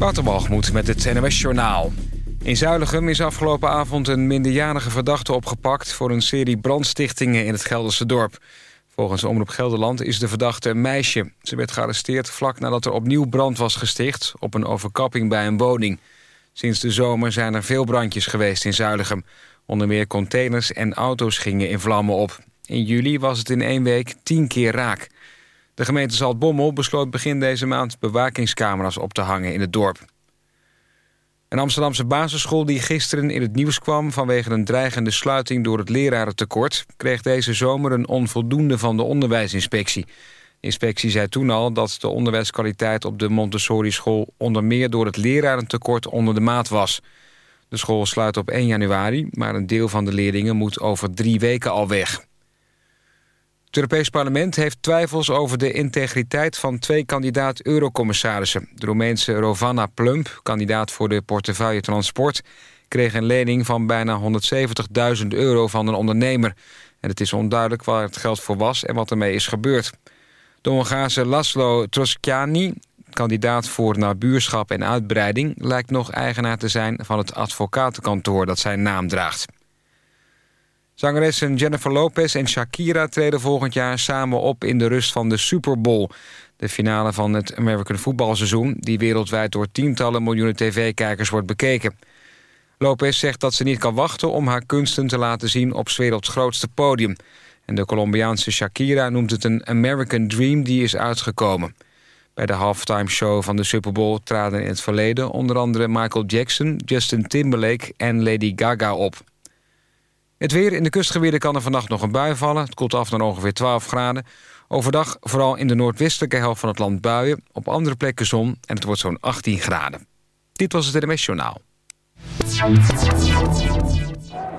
Waterbalgemoed met het NOS Journaal. In Zuilichem is afgelopen avond een minderjarige verdachte opgepakt... voor een serie brandstichtingen in het Gelderse dorp. Volgens Omroep Gelderland is de verdachte een meisje. Ze werd gearresteerd vlak nadat er opnieuw brand was gesticht... op een overkapping bij een woning. Sinds de zomer zijn er veel brandjes geweest in Zuilichem. Onder meer containers en auto's gingen in vlammen op. In juli was het in één week tien keer raak. De gemeente Zaltbommel besloot begin deze maand bewakingscamera's op te hangen in het dorp. Een Amsterdamse basisschool die gisteren in het nieuws kwam... vanwege een dreigende sluiting door het lerarentekort... kreeg deze zomer een onvoldoende van de onderwijsinspectie. De inspectie zei toen al dat de onderwijskwaliteit op de Montessori-school... onder meer door het lerarentekort onder de maat was. De school sluit op 1 januari, maar een deel van de leerlingen moet over drie weken al weg. Het Europees Parlement heeft twijfels over de integriteit van twee kandidaat-eurocommissarissen. De Roemeense Rovana Plump, kandidaat voor de portefeuille transport... kreeg een lening van bijna 170.000 euro van een ondernemer. En het is onduidelijk waar het geld voor was en wat ermee is gebeurd. De Hongaarse Laszlo Troskiani, kandidaat voor nabuurschap en uitbreiding... lijkt nog eigenaar te zijn van het advocatenkantoor dat zijn naam draagt. Zangeressen Jennifer Lopez en Shakira treden volgend jaar samen op in de rust van de Super Bowl. De finale van het American voetbalseizoen... die wereldwijd door tientallen miljoenen tv-kijkers wordt bekeken. Lopez zegt dat ze niet kan wachten om haar kunsten te laten zien... op 's werelds grootste podium. En de Colombiaanse Shakira noemt het een American Dream die is uitgekomen. Bij de halftime show van de Super Bowl traden in het verleden... onder andere Michael Jackson, Justin Timberlake en Lady Gaga op. Het weer in de kustgebieden kan er vannacht nog een bui vallen. Het koelt af naar ongeveer 12 graden. Overdag vooral in de noordwestelijke helft van het land buien. Op andere plekken zon en het wordt zo'n 18 graden. Dit was het Journaal.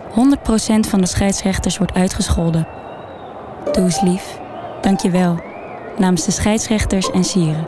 100% van de scheidsrechters wordt uitgescholden. Doe eens lief. Dank je wel. Namens de scheidsrechters en sieren.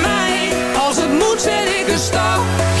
mij moet zet ik een stapje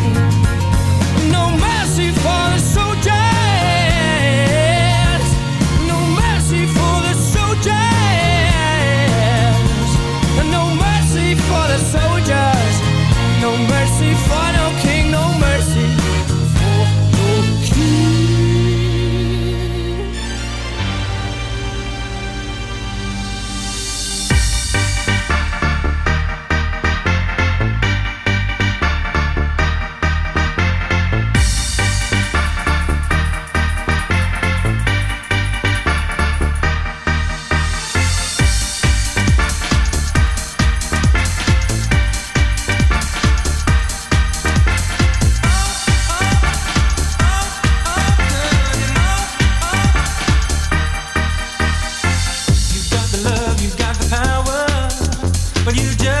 You just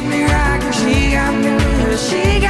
She got me rocking, she got me she got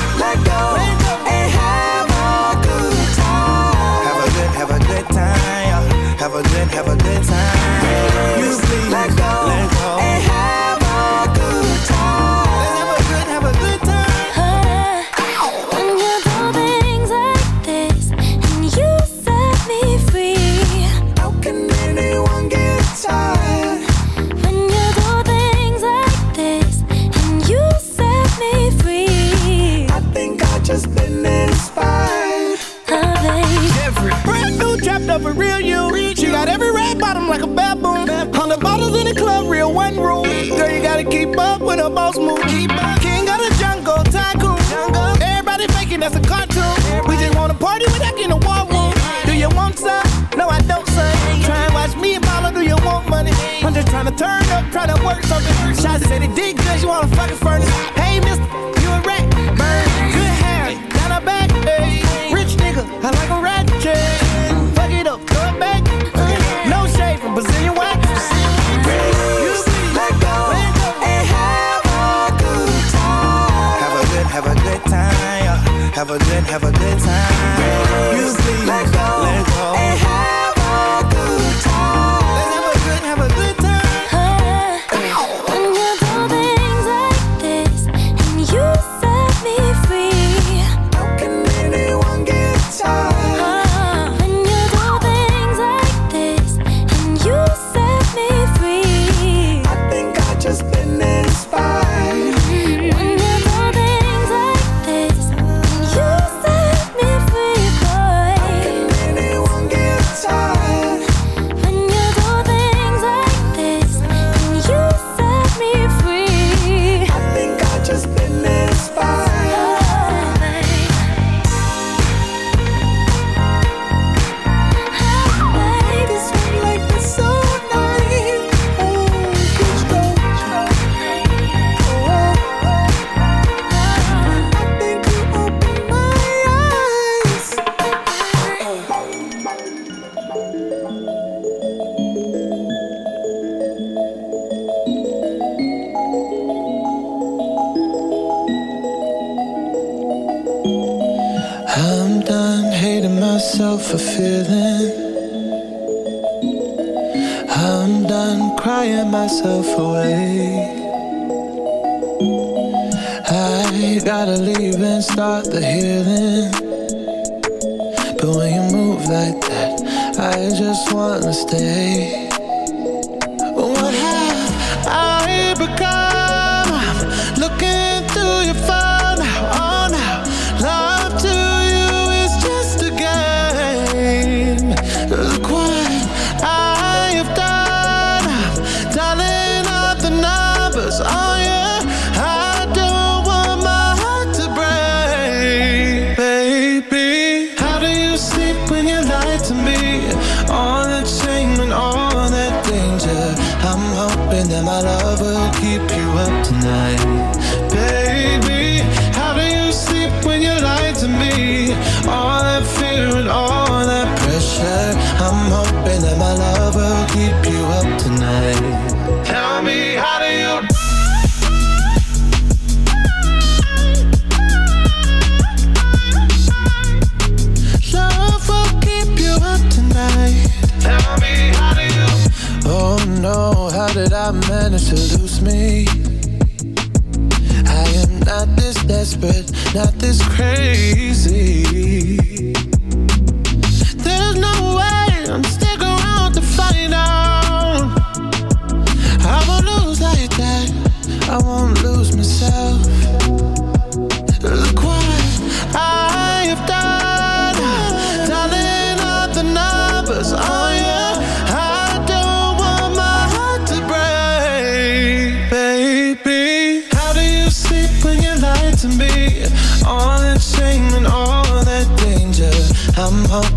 did I manage to lose me? I am not this desperate, not this crazy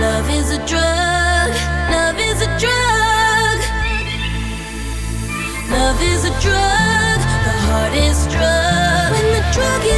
Love is a drug, love is a drug. Love is a drug, the and the drug is.